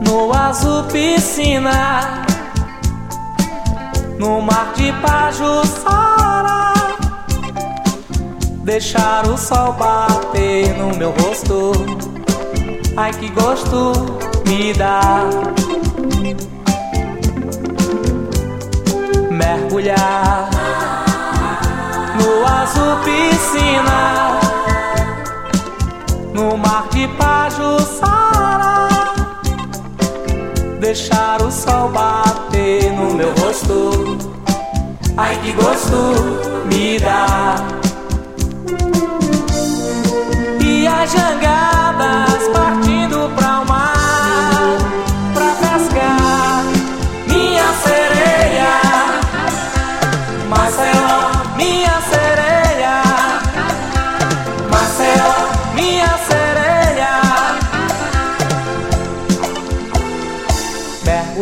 no azul piscina, no mar de Pajuçara, deixar o sol bater no meu rosto. Ai que gosto me dá. Mergulhar no azul piscina, no mar de Pajuçara, deixar o sol bater no meu rosto. Ai que gosto me dá. E as jangadas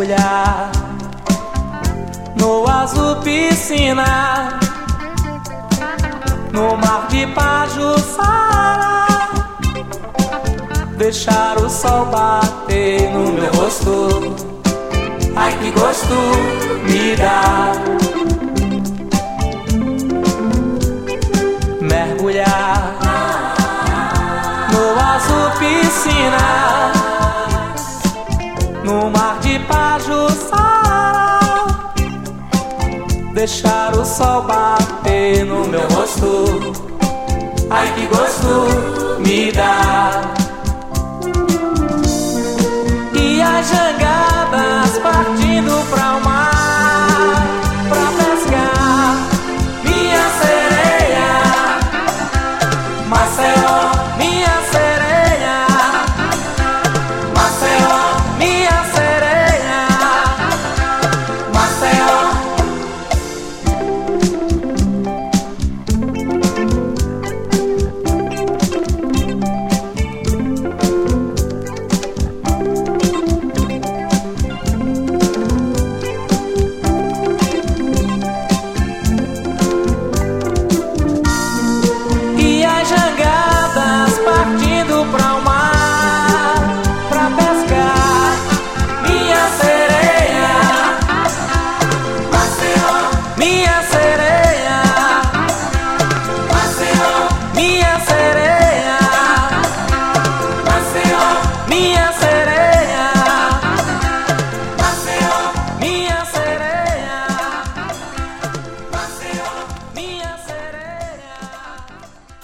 mergulhar no azul piscina, no mar de Pajuçara deixar o sol bater no meu rosto. Ai que gosto me dá. Mergulhar no azul piscina, deixar o sol bater no meu rosto. Ai que gosto me dá. me